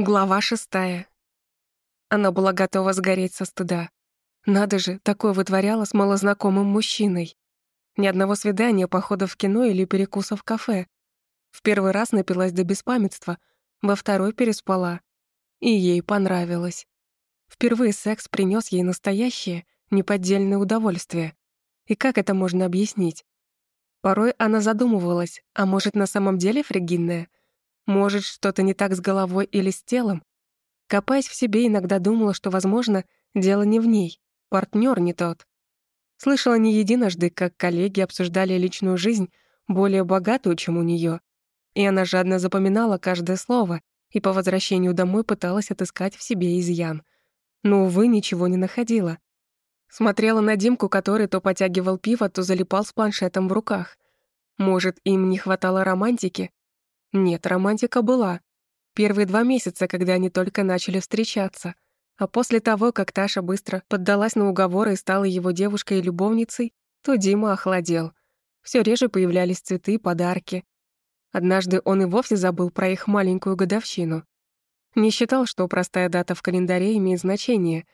Глава шестая. Она была готова сгореть со стыда. Надо же, такое вытворяла с малознакомым мужчиной. Ни одного свидания, похода в кино или перекуса в кафе. В первый раз напилась до беспамятства, во второй переспала. И ей понравилось. Впервые секс принес ей настоящее, неподдельное удовольствие. И как это можно объяснить? Порой она задумывалась, а может, на самом деле фригидная — может, что-то не так с головой или с телом? Копаясь в себе, иногда думала, что, возможно, дело не в ней, партнер не тот. Слышала не единожды, как коллеги обсуждали личную жизнь, более богатую, чем у нее, и она жадно запоминала каждое слово и по возвращению домой пыталась отыскать в себе изъян. Но, увы, ничего не находила. Смотрела на Димку, который то потягивал пиво, то залипал с планшетом в руках. Может, им не хватало романтики, нет, романтика была. Первые два месяца, когда они только начали встречаться. А после того, как Таша быстро поддалась на уговоры и стала его девушкой и любовницей, то Дима охладел. Все реже появлялись цветы и подарки. Однажды он и вовсе забыл про их маленькую годовщину. Не считал, что простая дата в календаре имеет значение,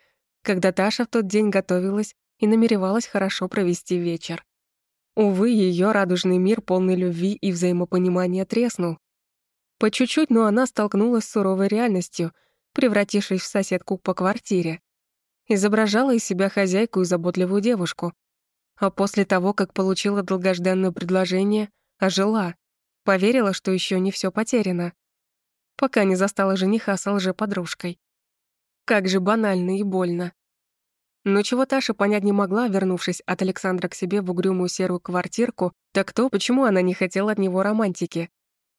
когда Таша в тот день готовилась и намеревалась хорошо провести вечер. Увы, ее радужный мир, полный любви и взаимопонимания, треснул. По чуть-чуть, но она столкнулась с суровой реальностью, превратившись в соседку по квартире. Изображала из себя хозяйку и заботливую девушку. А после того, как получила долгожданное предложение, ожила. Поверила, что еще не все потеряно. Пока не застала жениха с лже-подружкой. Как же банально и больно. Но чего Таша понять не могла, вернувшись от Александра к себе в угрюмую серую квартирку, так то, почему она не хотела от него романтики.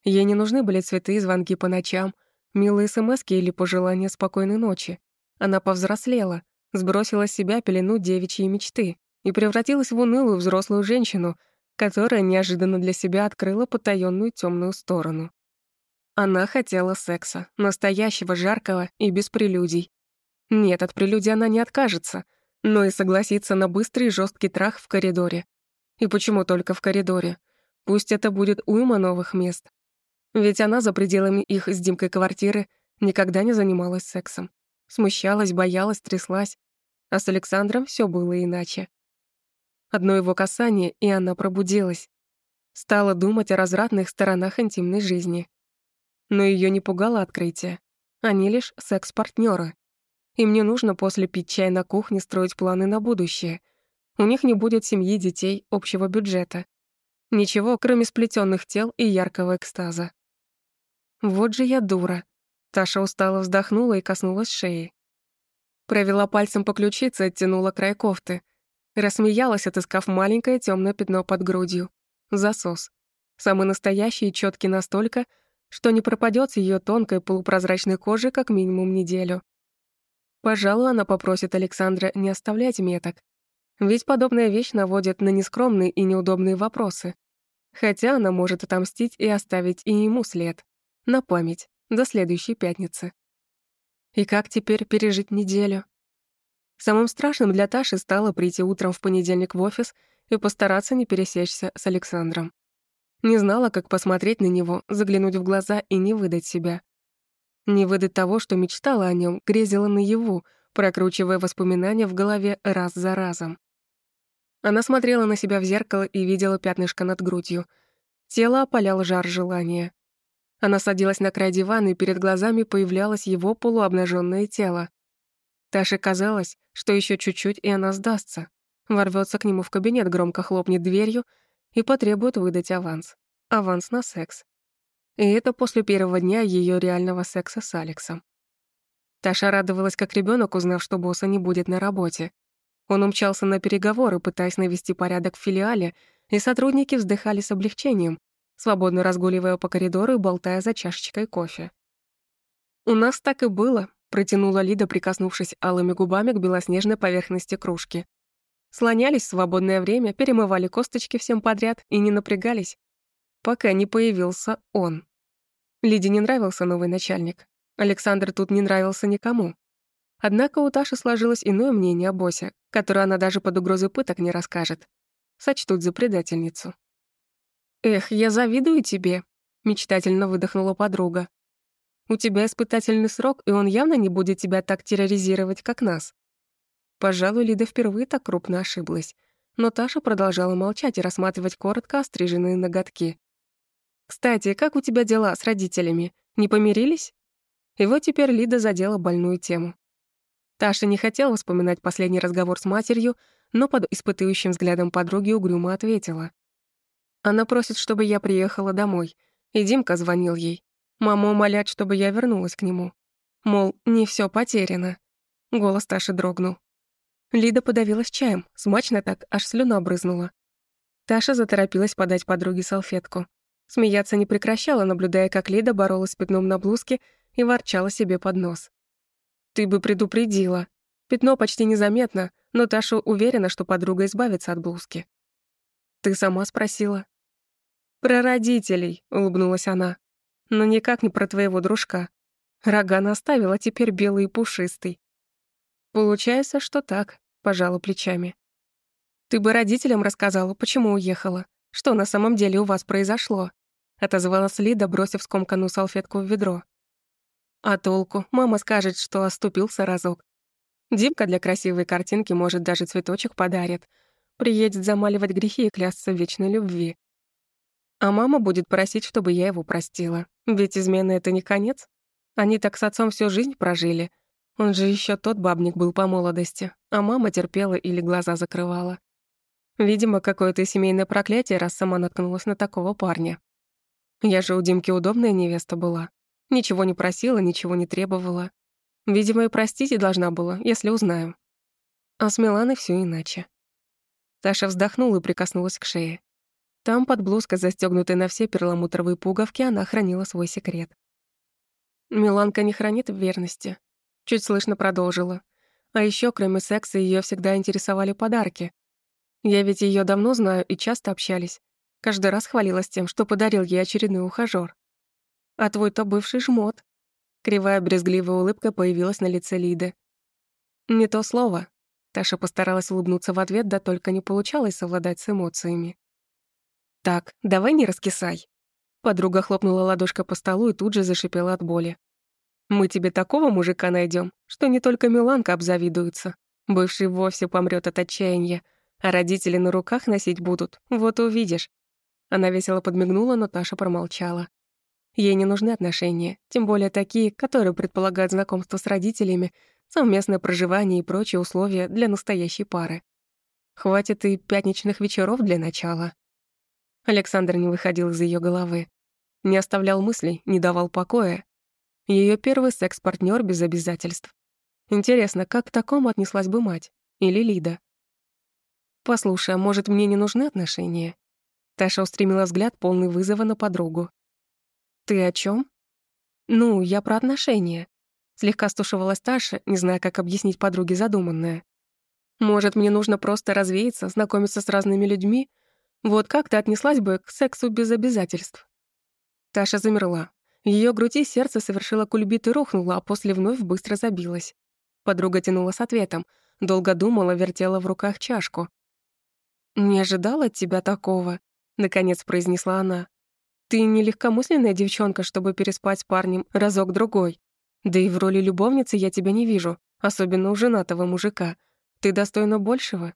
Ей не нужны были цветы и звонки по ночам, милые смски или пожелания спокойной ночи. Она повзрослела, сбросила с себя пелену девичьей мечты и превратилась в унылую взрослую женщину, которая неожиданно для себя открыла потаённую тёмную сторону. Она хотела секса, настоящего, жаркого и без прелюдий. Нет, от прелюдий она не откажется, но и согласится на быстрый жесткий трах в коридоре. И почему только в коридоре? Пусть это будет уйма новых мест, ведь она за пределами их с Димкой квартиры никогда не занималась сексом. Смущалась, боялась, тряслась. А с Александром все было иначе. Одно его касание, и она пробудилась. Стала думать о развратных сторонах интимной жизни. Но ее не пугало открытие. Они лишь секс партнеры Им не нужно после пить чай на кухне строить планы на будущее. У них не будет семьи, детей, общего бюджета. Ничего, кроме сплетенных тел и яркого экстаза. Вот же я дура. Таша устало вздохнула и коснулась шеи. Провела пальцем по ключице, оттянула край кофты. Рассмеялась, отыскав маленькое темное пятно под грудью. Засос. Самый настоящий и четкий настолько, что не пропадет с ее тонкой полупрозрачной кожи как минимум неделю. Пожалуй, она попросит Александра не оставлять меток. Ведь подобная вещь наводит на нескромные и неудобные вопросы. Хотя она может отомстить и оставить и ему след. На память, до следующей пятницы. И как теперь пережить неделю? Самым страшным для Таши стало прийти утром в понедельник в офис и постараться не пересечься с Александром. Не знала, как посмотреть на него, заглянуть в глаза и не выдать себя. Не выдать того, что мечтала о нем, грезила наяву, прокручивая воспоминания в голове раз за разом. Она смотрела на себя в зеркало и видела пятнышко над грудью. Тело опалял жар желания. Она садилась на край дивана, и перед глазами появлялось его полуобнаженное тело. Таше казалось, что еще чуть-чуть, и она сдастся. Ворвется к нему в кабинет, громко хлопнет дверью и потребует выдать аванс. Аванс на секс. И это после первого дня ее реального секса с Алексом. Таша радовалась как ребенок, узнав, что босса не будет на работе. Он умчался на переговоры, пытаясь навести порядок в филиале, и сотрудники вздыхали с облегчением, свободно разгуливая по коридору и болтая за чашечкой кофе. «У нас так и было», — протянула Лида, прикоснувшись алыми губами к белоснежной поверхности кружки. Слонялись в свободное время, перемывали косточки всем подряд и не напрягались, пока не появился он. Лиде не нравился новый начальник. Александр тут не нравился никому. Однако у Таши сложилось иное мнение о боссе, которое она даже под угрозой пыток не расскажет. Сочтут за предательницу. «Эх, я завидую тебе», — мечтательно выдохнула подруга. У тебя испытательный срок, и он явно не будет тебя так терроризировать, как нас». Пожалуй, Лида впервые так крупно ошиблась. Но Таша продолжала молчать и рассматривать коротко остриженные ноготки. «Кстати, как у тебя дела с родителями? Не помирились?» И вот теперь Лида задела больную тему. Таша не хотела вспоминать последний разговор с матерью, но под испытующим взглядом подруги угрюмо ответила. Она просит, чтобы я приехала домой, и Димка звонил ей. Мама умоляет, чтобы я вернулась к нему. Мол, не все потеряно. Голос Таши дрогнул. Лида подавилась чаем, смачно так, аж слюна брызнула. Таша заторопилась подать подруге салфетку. Смеяться не прекращала, наблюдая, как Лида боролась с пятном на блузке и ворчала себе под нос. «Ты бы предупредила». Пятно почти незаметно, но Таша уверена, что подруга избавится от блузки. «Ты сама спросила?» «Про родителей», — улыбнулась она. «Но никак не про твоего дружка. Рога наставила, теперь белый и пушистый». «Получается, что так», — пожала плечами. «Ты бы родителям рассказала, почему уехала. Что на самом деле у вас произошло?» — отозвалась Лида, бросив скомканную салфетку в ведро. «А толку? Мама скажет, что оступился разок. Димка для красивой картинки, может, даже цветочек подарит. Приедет замаливать грехи и клясться в вечной любви. А мама будет просить, чтобы я его простила. Ведь измена — это не конец. Они так с отцом всю жизнь прожили. Он же еще тот бабник был по молодости, а мама терпела или глаза закрывала. Видимо, какое-то семейное проклятие, раз сама наткнулась на такого парня. Я же у Димки удобная невеста была. Ничего не просила, ничего не требовала. Видимо, и простить и должна была, если узнаю. А с Миланой все иначе. Таша вздохнула и прикоснулась к шее. Там, под блузкой, застегнутой на все перламутровые пуговки, она хранила свой секрет. Миланка не хранит верности. Чуть слышно продолжила. А еще, кроме секса, ее всегда интересовали подарки. Я ведь ее давно знаю и часто общались. Каждый раз хвалилась тем, что подарил ей очередной ухажёр. А твой-то бывший жмот. Кривая брезгливая улыбка появилась на лице Лиды. Не то слово. Таша постаралась улыбнуться в ответ, да только не получалось совладать с эмоциями. «Так, давай не раскисай». Подруга хлопнула ладошкой по столу и тут же зашипела от боли. «Мы тебе такого мужика найдем, что не только Миланка обзавидуется. Бывший вовсе помрет от отчаяния, а родители на руках носить будут, вот увидишь». Она весело подмигнула, но Таша промолчала. Ей не нужны отношения, тем более такие, которые предполагают знакомство с родителями, совместное проживание и прочие условия для настоящей пары. Хватит и пятничных вечеров для начала. Александр не выходил из ее головы. Не оставлял мыслей, не давал покоя. Ее первый секс партнер без обязательств. Интересно, как к такому отнеслась бы мать? Или Лида? «Послушай, а может, мне не нужны отношения?» Таша устремила взгляд, полный вызова на подругу. «Ты о чем? «Ну, я про отношения». Слегка стушевалась Таша, не зная, как объяснить подруге задуманное. «Может, мне нужно просто развеяться, знакомиться с разными людьми? Вот как ты отнеслась бы к сексу без обязательств?» Таша замерла. В её груди сердце совершило кульбит и рухнуло, а после вновь быстро забилось. Подруга тянула с ответом. Долго думала, вертела в руках чашку. «Не ожидала от тебя такого», — наконец произнесла она. Ты не легкомысленная девчонка, чтобы переспать с парнем разок-другой. Да и в роли любовницы я тебя не вижу, особенно у женатого мужика. Ты достойна большего».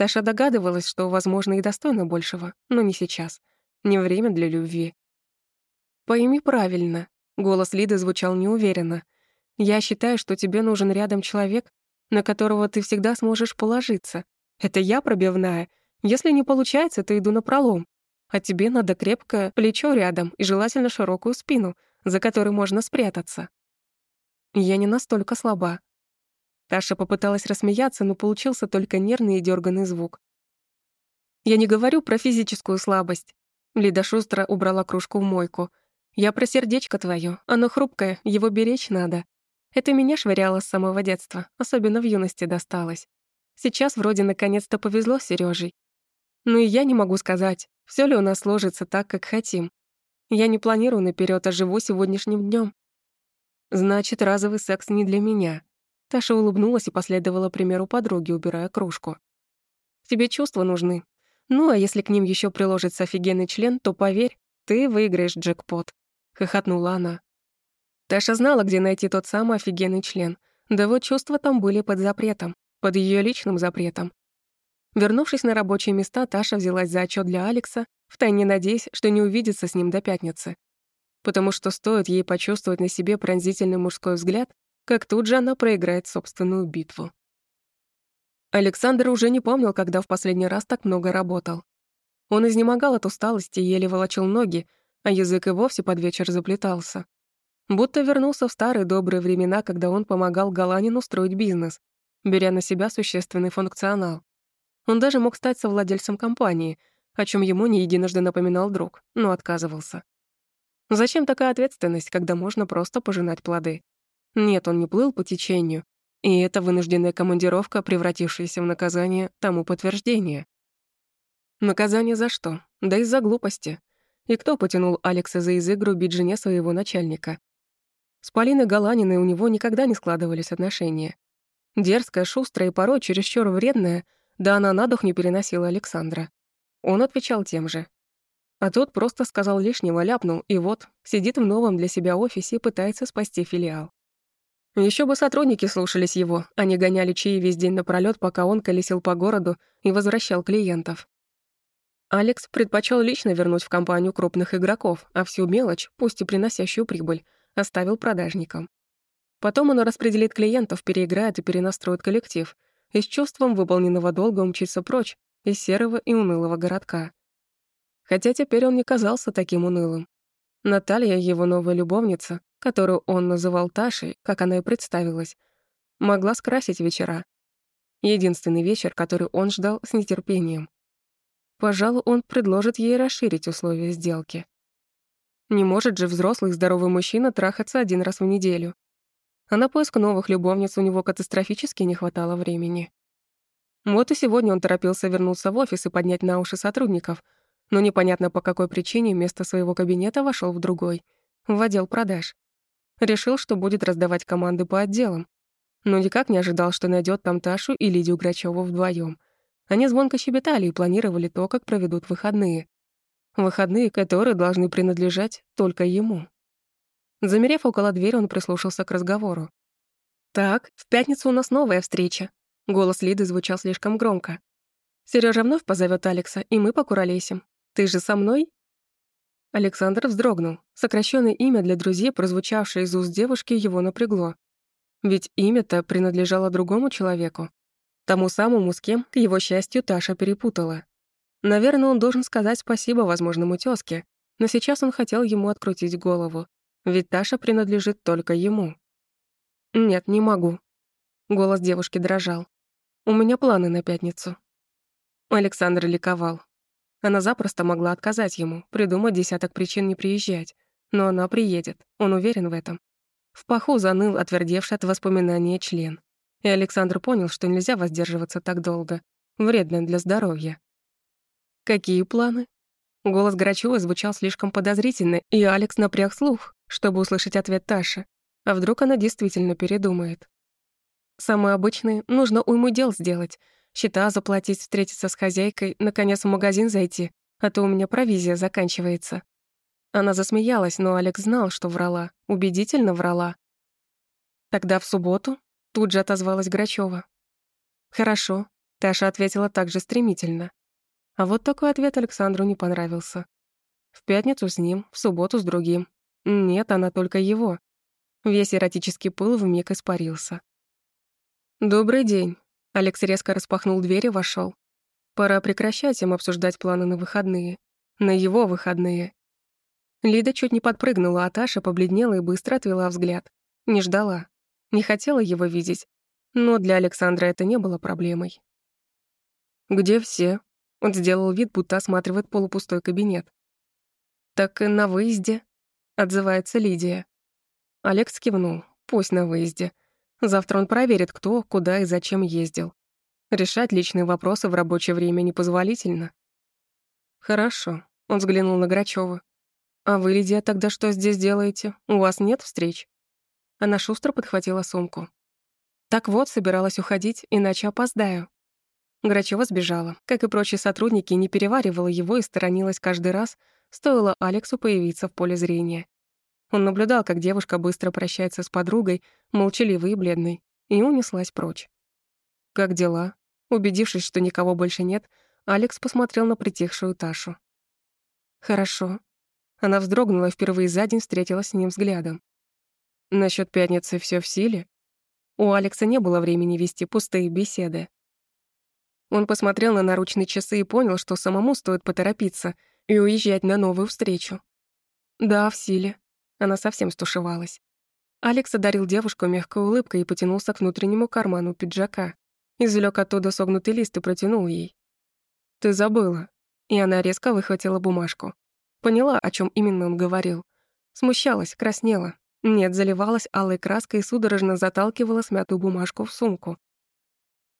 Таша догадывалась, что, возможно, и достойна большего, но не сейчас. Не время для любви. «Пойми правильно», — голос Лиды звучал неуверенно. «Я считаю, что тебе нужен рядом человек, на которого ты всегда сможешь положиться. Это я пробивная. Если не получается, то иду на пролом. А тебе надо крепкое плечо рядом и желательно широкую спину, за которой можно спрятаться. Я не настолько слаба. Таша попыталась рассмеяться, но получился только нервный и дерганный звук. Я не говорю про физическую слабость. Лида шустро убрала кружку в мойку. Я про сердечко твое. Оно хрупкое, его беречь надо. Это меня швыряло с самого детства, особенно в юности досталось. Сейчас вроде наконец-то повезло с Серёжей. Но и я не могу сказать, все ли у нас сложится так, как хотим. Я не планирую наперед, а живу сегодняшним днем. Значит, разовый секс не для меня. Таша улыбнулась и последовала примеру подруги, убирая кружку. Тебе чувства нужны. Ну, а если к ним еще приложится офигенный член, то поверь, ты выиграешь джекпот. Хохотнула она. Таша знала, где найти тот самый офигенный член. Да вот чувства там были под запретом, под ее личным запретом. Вернувшись на рабочие места, Таша взялась за отчет для Алекса, втайне надеясь, что не увидится с ним до пятницы. Потому что стоит ей почувствовать на себе пронзительный мужской взгляд, как тут же она проиграет собственную битву. Александр уже не помнил, когда в последний раз так много работал. Он изнемогал от усталости, еле волочил ноги, а язык и вовсе под вечер заплетался. Будто вернулся в старые добрые времена, когда он помогал Галанину строить бизнес, беря на себя существенный функционал. Он даже мог стать совладельцем компании, о чем ему не единожды напоминал друг, но отказывался. Зачем такая ответственность, когда можно просто пожинать плоды? Нет, он не плыл по течению, и эта вынужденная командировка, превратившаяся в наказание, тому подтверждение. Наказание за что? Да из-за глупости. И кто потянул Алекса за язык грубить жене своего начальника? С Полиной Галаниной у него никогда не складывались отношения. Дерзкая, шустрая и порой чересчур вредная, да она на дух не переносила Александра. Он отвечал тем же. А тот просто сказал лишнего, ляпнул, и вот, сидит в новом для себя офисе и пытается спасти филиал. Еще бы сотрудники слушались его, они гоняли чаи весь день напролёт, пока он колесил по городу и возвращал клиентов. Алекс предпочел лично вернуть в компанию крупных игроков, а всю мелочь, пусть и приносящую прибыль, оставил продажникам. Потом он распределит клиентов, переиграет и перенастроит коллектив, и с чувством выполненного долга умчится прочь из серого и унылого городка. Хотя теперь он не казался таким унылым. Наталья, его новая любовница, которую он называл Ташей, как она и представилась, могла скрасить вечера. Единственный вечер, который он ждал с нетерпением. Пожалуй, он предложит ей расширить условия сделки. Не может же взрослый здоровый мужчина трахаться один раз в неделю. А на поиск новых любовниц у него катастрофически не хватало времени. Вот и сегодня он торопился вернуться в офис и поднять на уши сотрудников, но непонятно по какой причине вместо своего кабинета вошел в другой, в отдел продаж. Решил, что будет раздавать команды по отделам, но никак не ожидал, что найдет там Ташу и Лидию Грачеву вдвоем. Они звонко щебетали и планировали то, как проведут выходные. Выходные, которые должны принадлежать только ему. Замерев около двери, он прислушался к разговору. «Так, в пятницу у нас новая встреча». Голос Лиды звучал слишком громко. Сережа вновь позовет Алекса, и мы покуролесим. Ты же со мной?» Александр вздрогнул. Сокращенное имя для друзей, прозвучавшее из уст девушки, его напрягло. Ведь имя-то принадлежало другому человеку. Тому самому, с кем, к его счастью, Таша перепутала. Наверное, он должен сказать спасибо возможному тёзке, но сейчас он хотел ему открутить голову, ведь Таша принадлежит только ему. «Нет, не могу». Голос девушки дрожал. «У меня планы на пятницу». Александр ликовал. Она запросто могла отказать ему, придумать десяток причин не приезжать. Но она приедет, он уверен в этом. В паху заныл отвердевший от воспоминания член. И Александр понял, что нельзя воздерживаться так долго. Вредно для здоровья. «Какие планы?» Голос Грачёва звучал слишком подозрительно, и Алекс напряг слух, чтобы услышать ответ Таши. А вдруг она действительно передумает? Самое обычное — нужно уйму дел сделать. Счета заплатить, встретиться с хозяйкой, наконец в магазин зайти, а то у меня провизия заканчивается. Она засмеялась, но Алекс знал, что врала, убедительно врала. Тогда в субботу Тут же отозвалась Грачева. «Хорошо», — Таша ответила так же стремительно. А вот такой ответ Александру не понравился. В пятницу с ним, в субботу с другим. Нет, она только его. Весь эротический пыл вмиг испарился. «Добрый день», — Алекс резко распахнул дверь и вошел. Пора прекращать им обсуждать планы на выходные. На его выходные. Лида чуть не подпрыгнула, а Таша побледнела и быстро отвела взгляд. Не ждала не хотела его видеть, но для Александра это не было проблемой. «Где все?» Он сделал вид, будто осматривает полупустой кабинет. «Так и на выезде», — отзывается Лидия. Алекс кивнул. «Пусть на выезде. Завтра он проверит, кто, куда и зачем ездил. Решать личные вопросы в рабочее время непозволительно». «Хорошо», — он взглянул на Грачёва. «А вы, Лидия, тогда что здесь делаете? У вас нет встреч?» Она шустро подхватила сумку. Так вот, собиралась уходить, иначе опоздаю. Грачева сбежала. Как и прочие сотрудники, не переваривала его и сторонилась каждый раз, стоило Алексу появиться в поле зрения. Он наблюдал, как девушка быстро прощается с подругой, молчаливой и бледной, и унеслась прочь. «Как дела?» Убедившись, что никого больше нет, Алекс посмотрел на притихшую Ташу. «Хорошо». Она вздрогнула и впервые за день встретилась с ним взглядом. Насчет пятницы все в силе?» У Алекса не было времени вести пустые беседы. Он посмотрел на наручные часы и понял, что самому стоит поторопиться и уезжать на новую встречу. «Да, в силе». Она совсем стушевалась. Алекс одарил девушку мягкой улыбкой и потянулся к внутреннему карману пиджака. Извлек оттуда согнутый лист и протянул ей. «Ты забыла». И она резко выхватила бумажку. Поняла, о чем именно он говорил. Смущалась, краснела. Нет, заливалась алой краской и судорожно заталкивала смятую бумажку в сумку.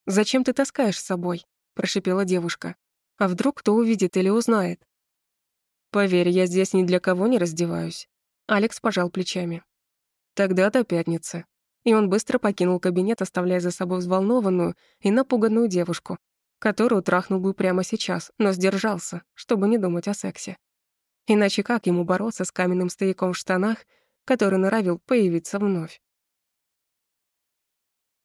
«Зачем ты таскаешь с собой?» — прошипела девушка. «А вдруг кто увидит или узнает?» «Поверь, я здесь ни для кого не раздеваюсь». Алекс пожал плечами. «Тогда до пятницы». И он быстро покинул кабинет, оставляя за собой взволнованную и напуганную девушку, которую трахнул бы прямо сейчас, но сдержался, чтобы не думать о сексе. Иначе как ему бороться с каменным стояком в штанах, который норовил появиться вновь?